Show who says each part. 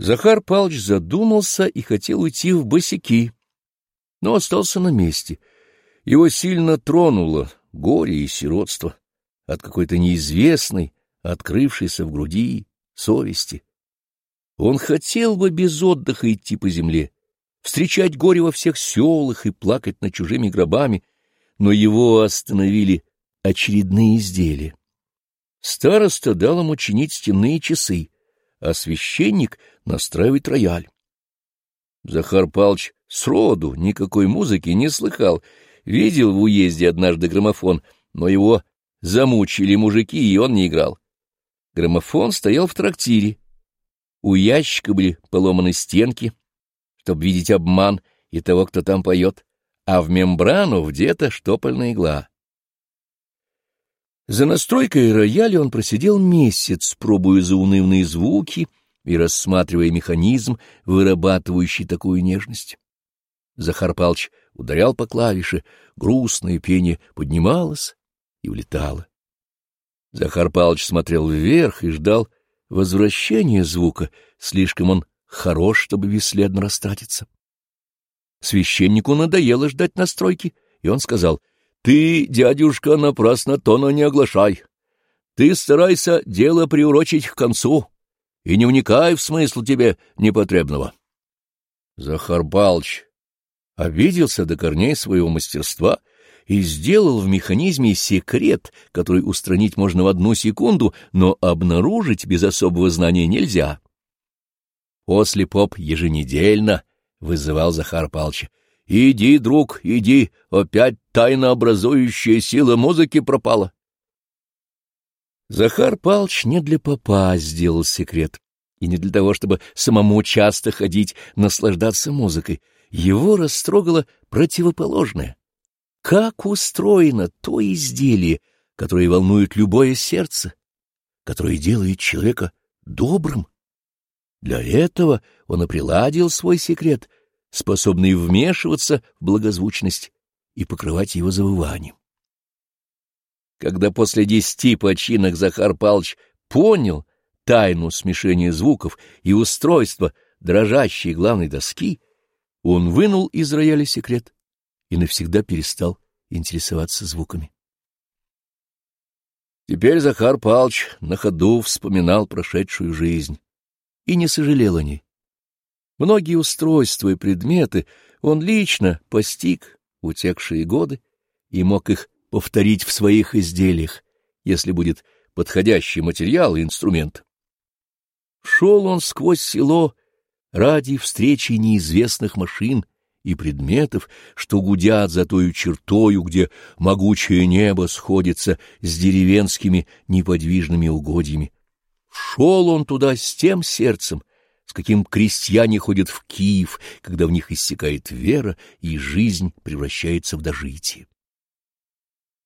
Speaker 1: Захар Павлович задумался и хотел уйти в босики, но остался на месте. Его сильно тронуло горе и сиротство от какой-то неизвестной, открывшейся в груди совести. Он хотел бы без отдыха идти по земле, встречать горе во всех селах и плакать над чужими гробами, но его остановили очередные изделия. Староста дал ему чинить стенные часы, а священник настраивает рояль. Захар Палч сроду никакой музыки не слыхал, видел в уезде однажды граммофон, но его замучили мужики, и он не играл. Граммофон стоял в трактире. У ящика были поломаны стенки, чтобы видеть обман и того, кто там поет, а в мембрану где-то штопольная игла. За настройкой рояля он просидел месяц, пробуя заунывные звуки и рассматривая механизм, вырабатывающий такую нежность. Захар Палч ударял по клавише, грустное пение поднималось и улетало. Захар Палч смотрел вверх и ждал возвращения звука, слишком он хорош, чтобы бесследно растратиться. Священнику надоело ждать настройки, и он сказал, ты, дядюшка, напрасно тона не оглашай. Ты старайся дело приурочить к концу и не вникай в смысл тебе непотребного. Захар Палч обиделся до корней своего мастерства и сделал в механизме секрет, который устранить можно в одну секунду, но обнаружить без особого знания нельзя. После поп еженедельно вызывал Захар Палча. Иди, друг, иди, опять тайнообразующая сила музыки пропала. Захар Палч не для попа сделал секрет, и не для того, чтобы самому часто ходить, наслаждаться музыкой. Его растрогало противоположное. Как устроено то изделие, которое волнует любое сердце, которое делает человека добрым? Для этого он и приладил свой секрет — способный вмешиваться в благозвучность и покрывать его завыванием. Когда после десяти починок Захар Палыч понял тайну смешения звуков и устройства дрожащей главной доски, он вынул из рояля секрет и навсегда перестал интересоваться звуками. Теперь Захар Палч на ходу вспоминал прошедшую жизнь и не сожалел о ней. Многие устройства и предметы он лично постиг утекшие годы и мог их повторить в своих изделиях, если будет подходящий материал и инструмент. Шел он сквозь село ради встречи неизвестных машин и предметов, что гудят за тою чертою, где могучее небо сходится с деревенскими неподвижными угодьями. Шел он туда с тем сердцем, с каким крестьяне ходят в Киев, когда в них иссякает вера и жизнь превращается в дожитие.